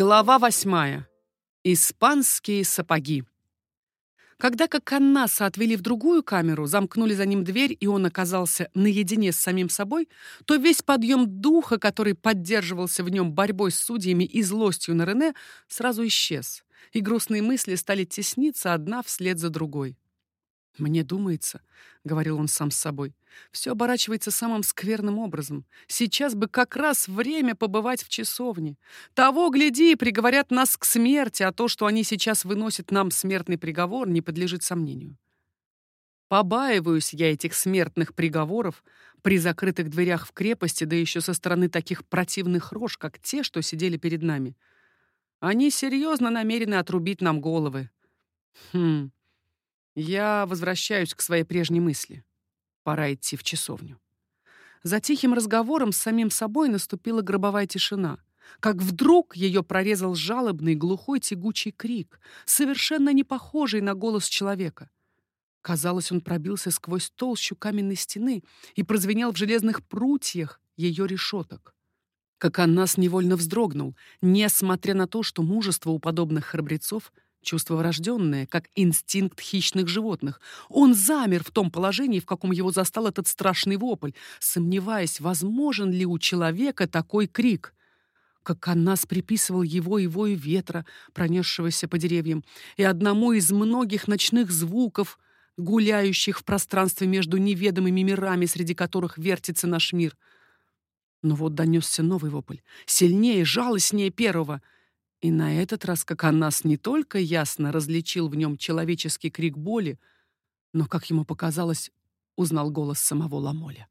Глава восьмая. Испанские сапоги. Когда Коканнаса отвели в другую камеру, замкнули за ним дверь, и он оказался наедине с самим собой, то весь подъем духа, который поддерживался в нем борьбой с судьями и злостью на Рене, сразу исчез, и грустные мысли стали тесниться одна вслед за другой. «Мне думается», — говорил он сам с собой, — «все оборачивается самым скверным образом. Сейчас бы как раз время побывать в часовне. Того, гляди, приговорят нас к смерти, а то, что они сейчас выносят нам смертный приговор, не подлежит сомнению». Побаиваюсь я этих смертных приговоров при закрытых дверях в крепости, да еще со стороны таких противных рож, как те, что сидели перед нами. Они серьезно намерены отрубить нам головы. Хм, я возвращаюсь к своей прежней мысли. Пора идти в часовню. За тихим разговором с самим собой наступила гробовая тишина. Как вдруг ее прорезал жалобный, глухой, тягучий крик, совершенно не похожий на голос человека. Казалось, он пробился сквозь толщу каменной стены и прозвенел в железных прутьях ее решеток. Как Аннас невольно вздрогнул, несмотря на то, что мужество у подобных храбрецов — Чувство врожденное, как инстинкт хищных животных. Он замер в том положении, в каком его застал этот страшный вопль, сомневаясь, возможен ли у человека такой крик. Как Аннас приписывал его и вою ветра, пронесшегося по деревьям, и одному из многих ночных звуков, гуляющих в пространстве между неведомыми мирами, среди которых вертится наш мир. Но вот донесся новый вопль, сильнее, жалостнее первого — и на этот раз, как Аннас не только ясно различил в нем человеческий крик боли, но, как ему показалось, узнал голос самого Ламоля.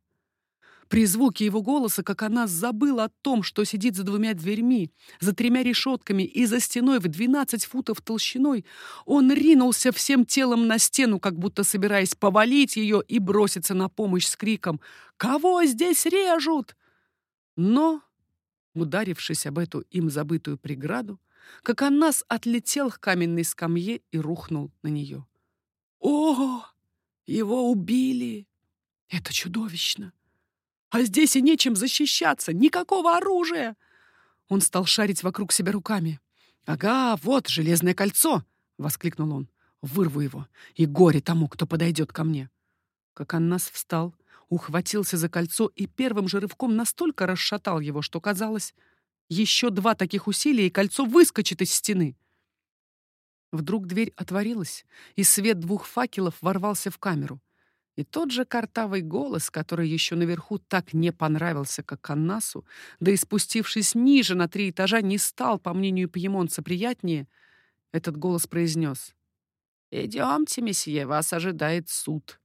При звуке его голоса, как она забыла о том, что сидит за двумя дверьми, за тремя решетками и за стеной в двенадцать футов толщиной, он ринулся всем телом на стену, как будто собираясь повалить ее и броситься на помощь с криком «Кого здесь режут?». Но ударившись об эту им забытую преграду, как Аннас отлетел к каменной скамье и рухнул на нее. «О, его убили! Это чудовищно! А здесь и нечем защищаться, никакого оружия!» Он стал шарить вокруг себя руками. «Ага, вот железное кольцо!» — воскликнул он. «Вырву его, и горе тому, кто подойдет ко мне!» Как Аннас встал, ухватился за кольцо и первым же рывком настолько расшатал его, что казалось, еще два таких усилия, и кольцо выскочит из стены. Вдруг дверь отворилась, и свет двух факелов ворвался в камеру. И тот же картавый голос, который еще наверху так не понравился, как Аннасу, да и спустившись ниже на три этажа, не стал, по мнению пьемонца, приятнее, этот голос произнес. «Идемте, месье, вас ожидает суд».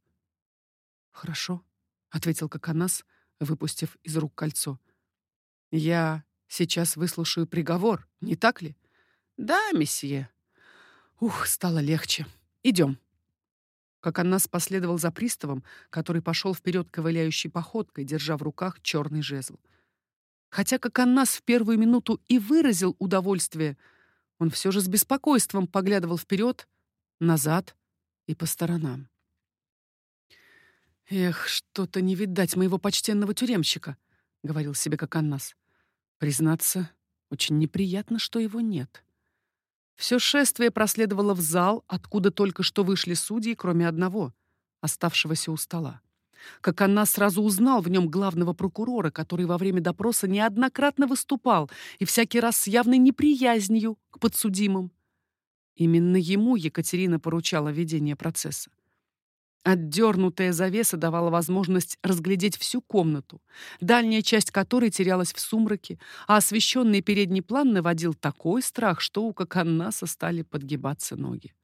«Хорошо», ответил Коконас, выпустив из рук кольцо. Я сейчас выслушаю приговор, не так ли? Да, месье. Ух, стало легче. Идем. Коконас последовал за приставом, который пошел вперед ковыляющей походкой, держа в руках черный жезл. Хотя Коконас в первую минуту и выразил удовольствие, он все же с беспокойством поглядывал вперед, назад и по сторонам. «Эх, что-то не видать моего почтенного тюремщика», — говорил себе как Аннас. «Признаться, очень неприятно, что его нет». Все шествие проследовало в зал, откуда только что вышли судьи, кроме одного, оставшегося у стола. Как она сразу узнал в нем главного прокурора, который во время допроса неоднократно выступал и всякий раз с явной неприязнью к подсудимым. Именно ему Екатерина поручала ведение процесса. Отдернутая завеса давала возможность разглядеть всю комнату, дальняя часть которой терялась в сумраке, а освещенный передний план наводил такой страх, что у Коканнаса стали подгибаться ноги.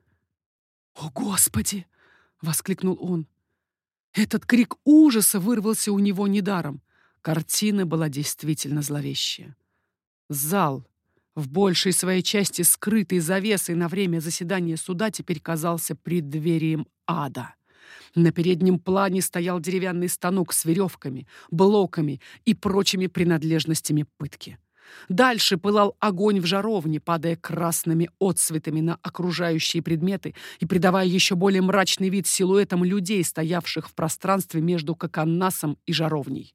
«О, Господи!» — воскликнул он. Этот крик ужаса вырвался у него недаром. Картина была действительно зловещая. Зал, в большей своей части скрытый завесой на время заседания суда, теперь казался преддверием ада. На переднем плане стоял деревянный станок с веревками, блоками и прочими принадлежностями пытки. Дальше пылал огонь в жаровне, падая красными отсветами на окружающие предметы и придавая еще более мрачный вид силуэтам людей, стоявших в пространстве между Коканнасом и жаровней.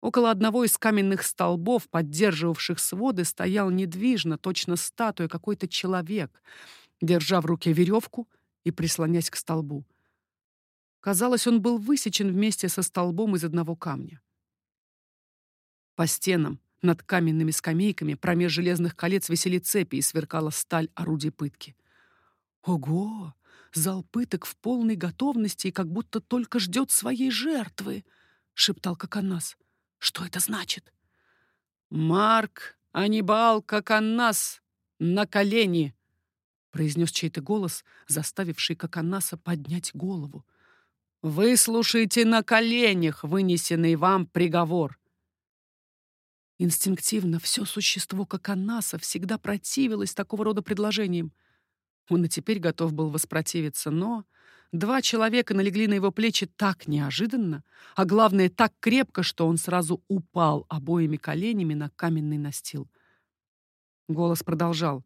Около одного из каменных столбов, поддерживавших своды, стоял недвижно, точно статуя, какой-то человек, держа в руке веревку и прислонясь к столбу. Казалось, он был высечен вместе со столбом из одного камня. По стенам, над каменными скамейками, промеж железных колец висели цепи и сверкала сталь орудий пытки. Ого! Зал пыток в полной готовности и как будто только ждет своей жертвы, шептал Коканас. Что это значит? Марк, Анибал, Коканас, на колени! произнес чей-то голос, заставивший Коканаса поднять голову. «Выслушайте на коленях вынесенный вам приговор. Инстинктивно все существо Коканаса всегда противилось такого рода предложениям. Он и теперь готов был воспротивиться, но два человека налегли на его плечи так неожиданно, а главное, так крепко, что он сразу упал обоими коленями на каменный настил. Голос продолжал.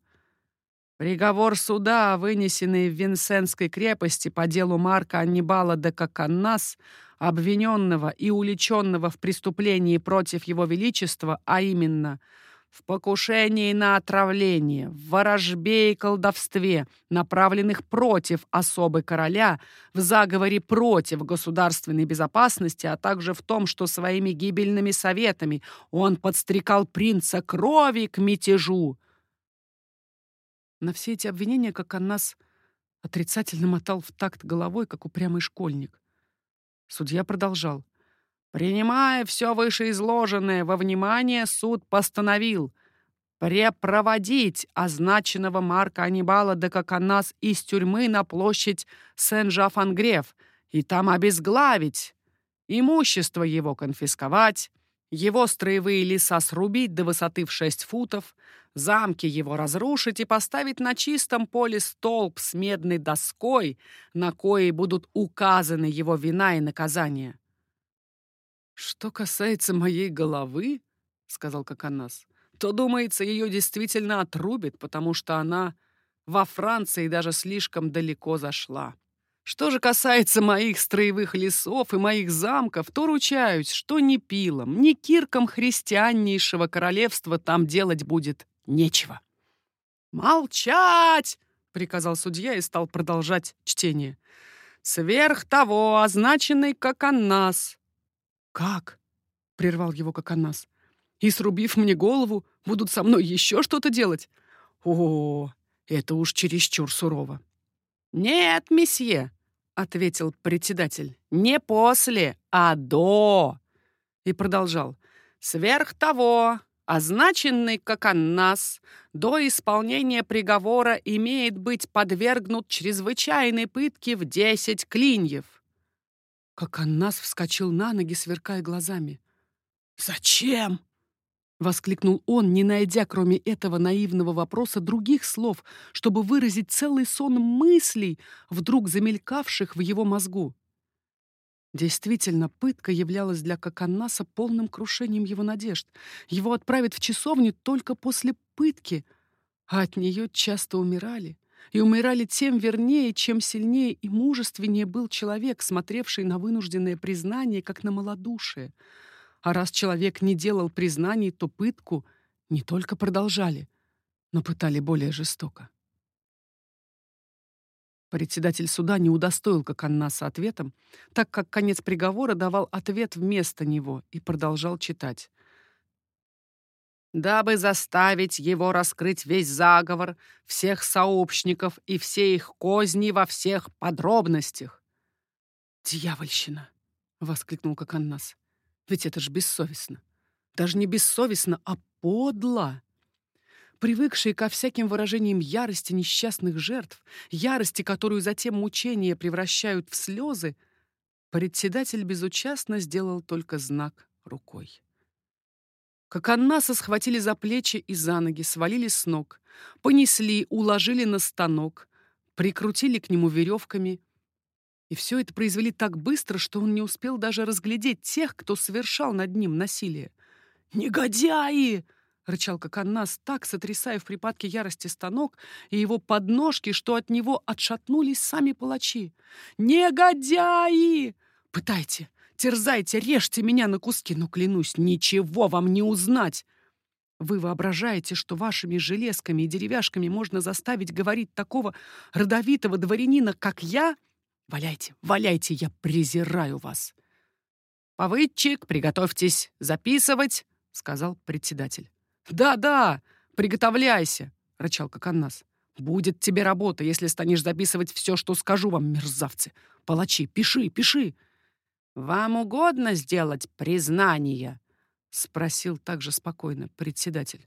Приговор суда, вынесенный в Винсенской крепости по делу Марка Аннибала де Коканнас, обвиненного и уличенного в преступлении против его величества, а именно в покушении на отравление, в ворожбе и колдовстве, направленных против особы короля, в заговоре против государственной безопасности, а также в том, что своими гибельными советами он подстрекал принца крови к мятежу, на все эти обвинения, как он нас отрицательно мотал в такт головой, как упрямый школьник. Судья продолжал. «Принимая все вышеизложенное во внимание, суд постановил препроводить означенного Марка Анибала де Коканас из тюрьмы на площадь Сен-Жаф-Ангреф и там обезглавить, имущество его конфисковать, его строевые леса срубить до высоты в шесть футов, замки его разрушить и поставить на чистом поле столб с медной доской, на коей будут указаны его вина и наказания. «Что касается моей головы, — сказал Коканас, — то, думается, ее действительно отрубит, потому что она во Франции даже слишком далеко зашла. Что же касается моих строевых лесов и моих замков, то ручаюсь, что ни пилом, ни киркам христианнейшего королевства там делать будет нечего. «Молчать!» — приказал судья и стал продолжать чтение. «Сверх того, означенный как аннас». «Как?» — прервал его как аннас. «И, срубив мне голову, будут со мной еще что-то делать? О, это уж чересчур сурово». «Нет, месье», — ответил председатель, — «не после, а до». И продолжал. «Сверх того, означенный как аннас, до исполнения приговора имеет быть подвергнут чрезвычайной пытке в десять клиньев». Как аннас вскочил на ноги, сверкая глазами. «Зачем?» — воскликнул он, не найдя, кроме этого наивного вопроса, других слов, чтобы выразить целый сон мыслей, вдруг замелькавших в его мозгу. Действительно, пытка являлась для Коканнаса полным крушением его надежд. Его отправят в часовню только после пытки, а от нее часто умирали. И умирали тем вернее, чем сильнее и мужественнее был человек, смотревший на вынужденное признание, как на малодушие — а раз человек не делал признаний, то пытку не только продолжали, но пытали более жестоко. Председатель суда не удостоил Коканнаса ответом, так как конец приговора давал ответ вместо него и продолжал читать. «Дабы заставить его раскрыть весь заговор, всех сообщников и все их козни во всех подробностях». «Дьявольщина!» — воскликнул Коканнас. Ведь это ж бессовестно. Даже не бессовестно, а подло. Привыкшие ко всяким выражениям ярости несчастных жертв, ярости, которую затем мучения превращают в слезы, председатель безучастно сделал только знак рукой. Как Аннаса схватили за плечи и за ноги, свалили с ног, понесли, уложили на станок, прикрутили к нему веревками — и все это произвели так быстро, что он не успел даже разглядеть тех, кто совершал над ним насилие. «Негодяи!» — рычал как Аннас, так сотрясая в припадке ярости станок и его подножки, что от него отшатнулись сами палачи. «Негодяи! Пытайте, терзайте, режьте меня на куски, но, клянусь, ничего вам не узнать. Вы воображаете, что вашими железками и деревяшками можно заставить говорить такого родовитого дворянина, как я? Валяйте, валяйте, я презираю вас. «Повыдчик, приготовьтесь записывать», — сказал председатель. «Да-да, приготовляйся», — рычал Коканнас. «Будет тебе работа, если станешь записывать все, что скажу вам, мерзавцы. Палачи, пиши, пиши». «Вам угодно сделать признание?» — спросил также спокойно председатель.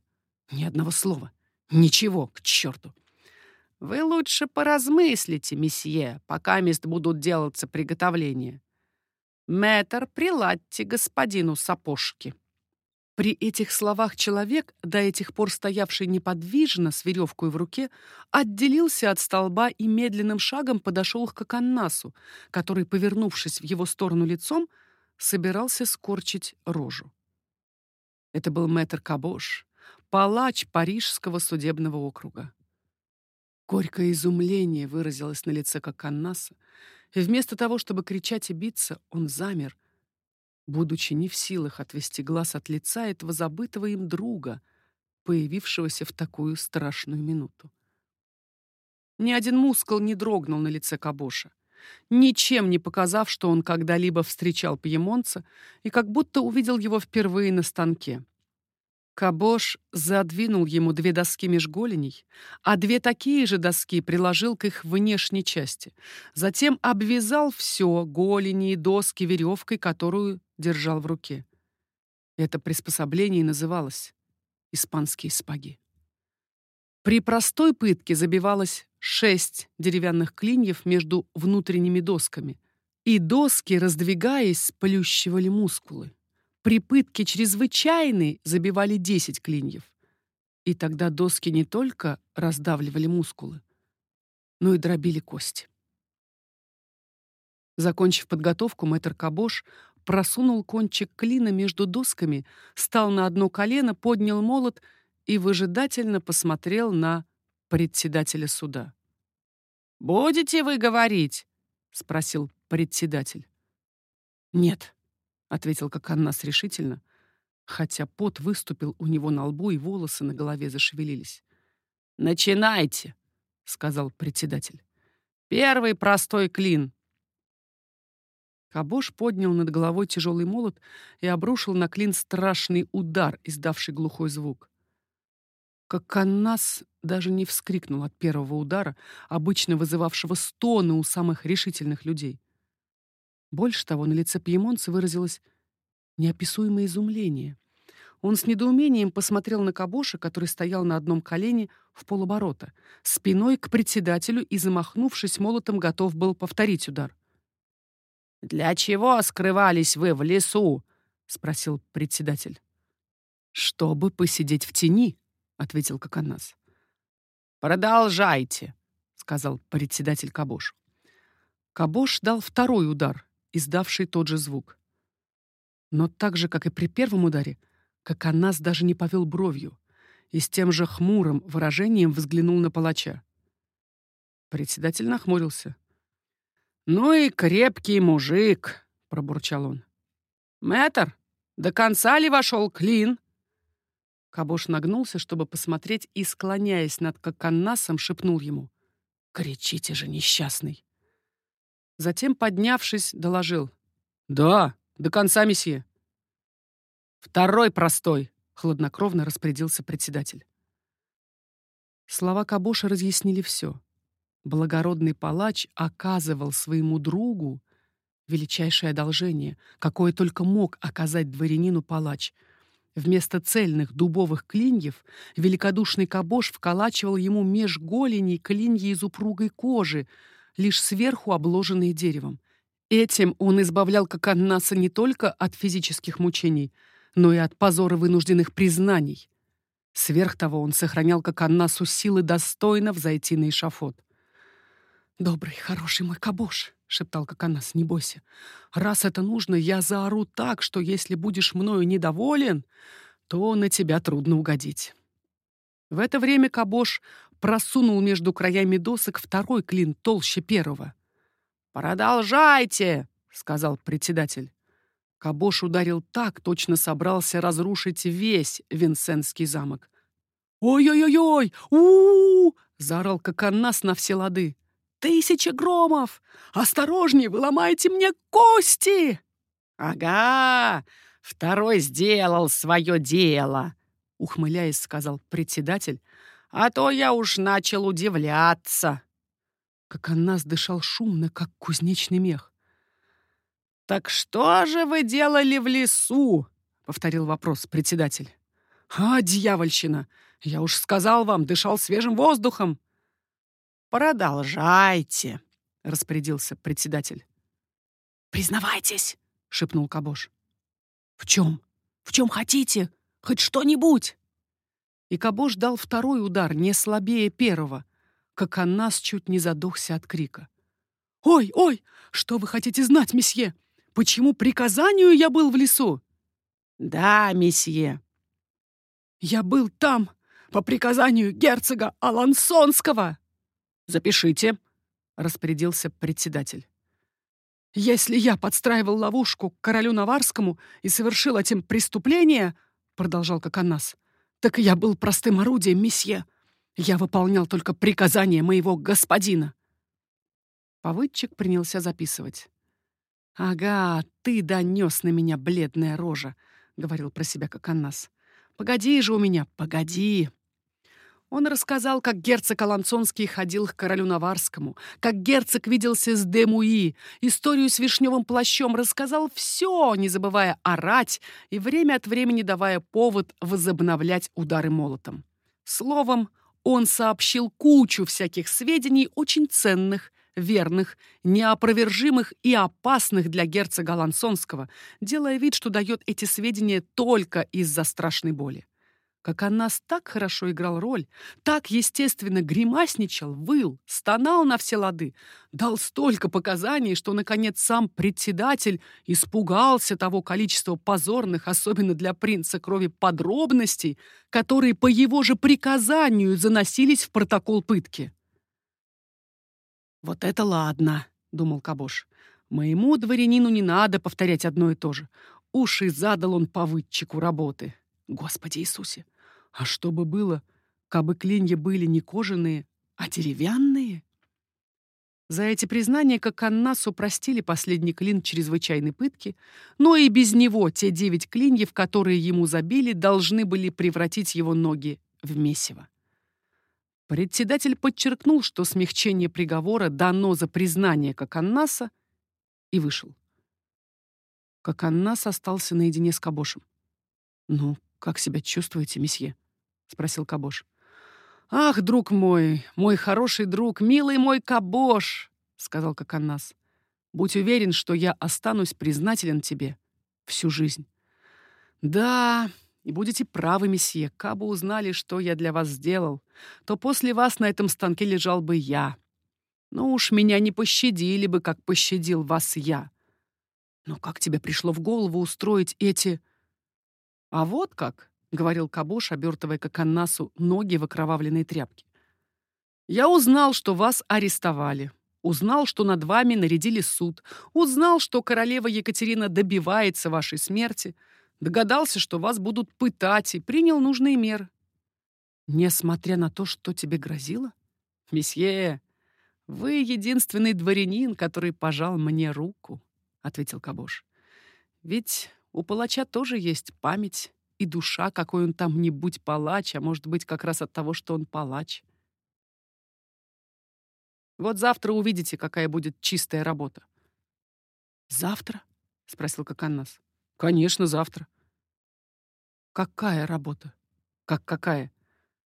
«Ни одного слова. Ничего, к черту». «Вы лучше поразмыслите, месье, пока мест будут делаться приготовления. Мэтр, приладьте господину сапожки». При этих словах человек, до этих пор стоявший неподвижно с веревкой в руке, отделился от столба и медленным шагом подошел к Коканнасу, который, повернувшись в его сторону лицом, собирался скорчить рожу. Это был мэтр Кабош, палач Парижского судебного округа. Горькое изумление выразилось на лице Коканнаса, и вместо того, чтобы кричать и биться, он замер, будучи не в силах отвести глаз от лица этого забытого им друга, появившегося в такую страшную минуту. Ни один мускул не дрогнул на лице Кабоша, ничем не показав, что он когда-либо встречал пьемонца и как будто увидел его впервые на станке. Кабош задвинул ему две доски меж голеней, а две такие же доски приложил к их внешней части. Затем обвязал все, голени и доски, веревкой, которую держал в руке. Это приспособление называлось «испанские спаги». При простой пытке забивалось шесть деревянных клиньев между внутренними досками, и доски, раздвигаясь, сплющивали мускулы. При пытке чрезвычайной забивали 10 клиньев. И тогда доски не только раздавливали мускулы, но и дробили кости. Закончив подготовку, мэтр Кабош просунул кончик клина между досками, встал на одно колено, поднял молот и выжидательно посмотрел на председателя суда. «Будете вы говорить?» — спросил председатель. «Нет», — ответил Коканнас решительно, хотя пот выступил у него на лбу и волосы на голове зашевелились. «Начинайте», — сказал председатель. «Первый простой клин». Кабош поднял над головой тяжелый молот и обрушил на клин страшный удар, издавший глухой звук. Коканнас даже не вскрикнул от первого удара, обычно вызывавшего стоны у самых решительных людей. Больше того, на лице пьемонца выразилось неописуемое изумление. Он с недоумением посмотрел на Кабоша, который стоял на одном колене в полоборота, спиной к председателю и, замахнувшись молотом, готов был повторить удар. «Для чего скрывались вы в лесу?» — спросил председатель. «Чтобы посидеть в тени», — ответил Коканас. «Продолжайте», — сказал председатель Кабош. Кабош дал второй удар, издавший тот же звук. Но так же, как и при первом ударе, как Анас даже не повел бровью и с тем же хмурым выражением взглянул на палача. Председатель нахмурился. «Ну и крепкий мужик», — пробурчал он. «Мэтр, до конца ли вошел клин?» Кабош нагнулся, чтобы посмотреть, и, склоняясь над Коканнасом, шепнул ему. «Кричите же, несчастный!» Затем, поднявшись, доложил. «Да, до конца, месье». «Второй простой», — хладнокровно распорядился председатель. Слова Кабоша разъяснили все. Благородный палач оказывал своему другу величайшее одолжение, какое только мог оказать дворянину палач. Вместо цельных дубовых клиньев великодушный Кабош вколачивал ему меж голеней клинья из упругой кожи, лишь сверху обложенные деревом. Этим он избавлял Коканнаса не только от физических мучений, но и от позора вынужденных признаний. Сверх того он сохранял Коканнасу силы достойно взойти на эшафот. «Добрый, хороший мой Кабош», — шептал Коканас, — «не бойся. Раз это нужно, я заору так, что если будешь мною недоволен, то на тебя трудно угодить». В это время Кабош просунул между краями досок второй клин толще первого. «Продолжайте!» — сказал председатель. Кабош ударил так, точно собрался разрушить весь Винсентский замок. «Ой-ой-ой-ой! у, -у, заорал Коконас на все лады. «Тысяча громов! Осторожнее, вы ломаете мне кости!» «Ага, второй сделал свое дело!» Ухмыляясь, сказал председатель. «А то я уж начал удивляться!» Коконас дышал шумно, как кузнечный мех. «Так что же вы делали в лесу?» — повторил вопрос председатель. «А, дьявольщина! Я уж сказал вам, дышал свежим воздухом!» «Продолжайте!» — распорядился председатель. «Признавайтесь!» — шепнул Кабош. «В чем? В чем хотите? Хоть что-нибудь!» И Кабош дал второй удар, не слабее первого, как Аннас чуть не задохся от крика. «Ой, ой! Что вы хотите знать, месье? Почему приказанию я был в лесу?» «Да, месье». «Я был там, по приказанию герцога Алансонского!» «Запишите», — распорядился председатель. «Если я подстраивал ловушку к королю Наварскому и совершил этим преступление, — продолжал Коконас, — так я был простым орудием, месье. Я выполнял только приказания моего господина». Повыдчик принялся записывать. «Ага, ты донес на меня, бледная рожа», — говорил про себя Коконас. «Погоди же у меня, погоди». Он рассказал, как герцог Алансонский ходил к королю Наварскому, как герцог виделся с Демуи, историю с вишневым плащом, рассказал все, не забывая орать и время от времени давая повод возобновлять удары молотом. Словом, он сообщил кучу всяких сведений, очень ценных верных, неопровержимых и опасных для герцога Лансонского, делая вид, что дает эти сведения только из-за страшной боли. Как Аннас так хорошо играл роль, так естественно гримасничал, выл, стонал на все лады, дал столько показаний, что, наконец, сам председатель испугался того количества позорных, особенно для принца крови, подробностей, которые по его же приказанию заносились в протокол пытки. «Вот это ладно», — думал Кабош. «Моему дворянину не надо повторять одно и то же. Уж и задал он повыдчику работы. Господи Иисусе! А что бы было, кабы клинья были не кожаные, а деревянные?» За эти признания как Аннасу простили последний клин чрезвычайной пытки, но и без него те девять клиньев, которые ему забили, должны были превратить его ноги в месиво. Председатель подчеркнул, что смягчение приговора дано за признание Коканнаса, и вышел. Коканнас остался наедине с Кабошем. «Ну, как себя чувствуете, месье?» — спросил Кабош. «Ах, друг мой, мой хороший друг, милый мой Кабош!» — сказал Коканнас. «Будь уверен, что я останусь признателен тебе всю жизнь». «Да, и будете правы, месье, кабы узнали, что я для вас сделал, то после вас на этом станке лежал бы я. Ну уж меня не пощадили бы, как пощадил вас я. Но как тебе пришло в голову устроить эти... А вот как, — говорил Кабош, обертывая как аннасу ноги в окровавленные тряпки. Я узнал, что вас арестовали. Узнал, что над вами нарядили суд. Узнал, что королева Екатерина добивается вашей смерти — Догадался, что вас будут пытать, и принял нужные меры. Несмотря на то, что тебе грозило? Месье, вы единственный дворянин, который пожал мне руку, ответил Кабош. Ведь у палача тоже есть память и душа, какой он там не будь палач, а может быть как раз от того, что он палач. Вот завтра увидите, какая будет чистая работа. Завтра? спросил Коканнас. Конечно, завтра. Какая работа? Как какая?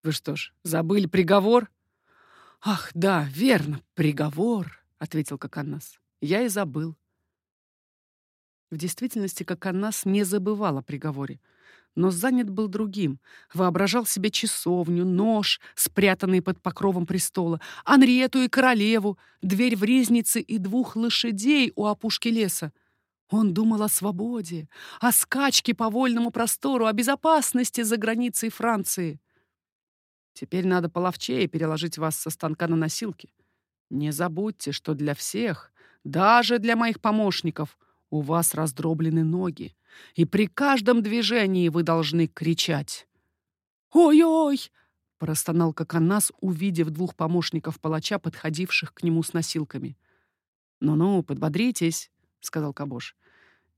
Вы что ж, забыли приговор? Ах, да, верно, приговор, ответил Коканнас. Я и забыл. В действительности Коканнас не забывал о приговоре, но занят был другим. Воображал себе часовню, нож, спрятанный под покровом престола, Анриету и королеву, дверь в резнице и двух лошадей у опушки леса. Он думал о свободе, о скачке по вольному простору, о безопасности за границей Франции. Теперь надо половчее переложить вас со станка на носилки. Не забудьте, что для всех, даже для моих помощников, У вас раздроблены ноги, и при каждом движении вы должны кричать. «Ой-ой!» — простонал Коканас, увидев двух помощников палача, подходивших к нему с носилками. «Ну-ну, подбодритесь», — сказал Кабош.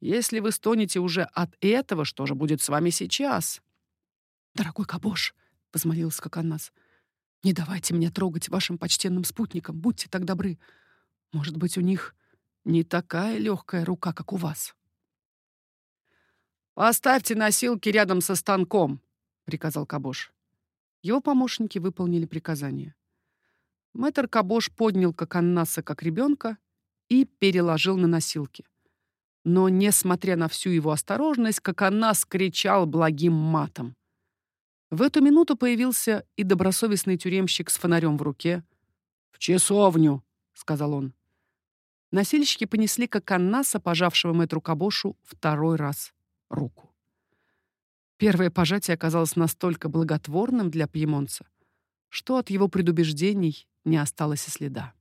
«Если вы стонете уже от этого, что же будет с вами сейчас?» «Дорогой Кабош», — возмолился Коканас, — «не давайте меня трогать вашим почтенным спутникам, будьте так добры. Может быть, у них не такая легкая рука, как у вас». «Поставьте носилки рядом со станком», — приказал Кабош. Его помощники выполнили приказание. Мэтр Кабош поднял Коканнаса как ребенка и переложил на носилки. Но, несмотря на всю его осторожность, Коканнас кричал благим матом. В эту минуту появился и добросовестный тюремщик с фонарем в руке. «В часовню», — сказал он. Носильщики понесли Коканнаса, пожавшего мэтру Кабошу, второй раз руку. Первое пожатие оказалось настолько благотворным для пьемонца, что от его предубеждений не осталось и следа.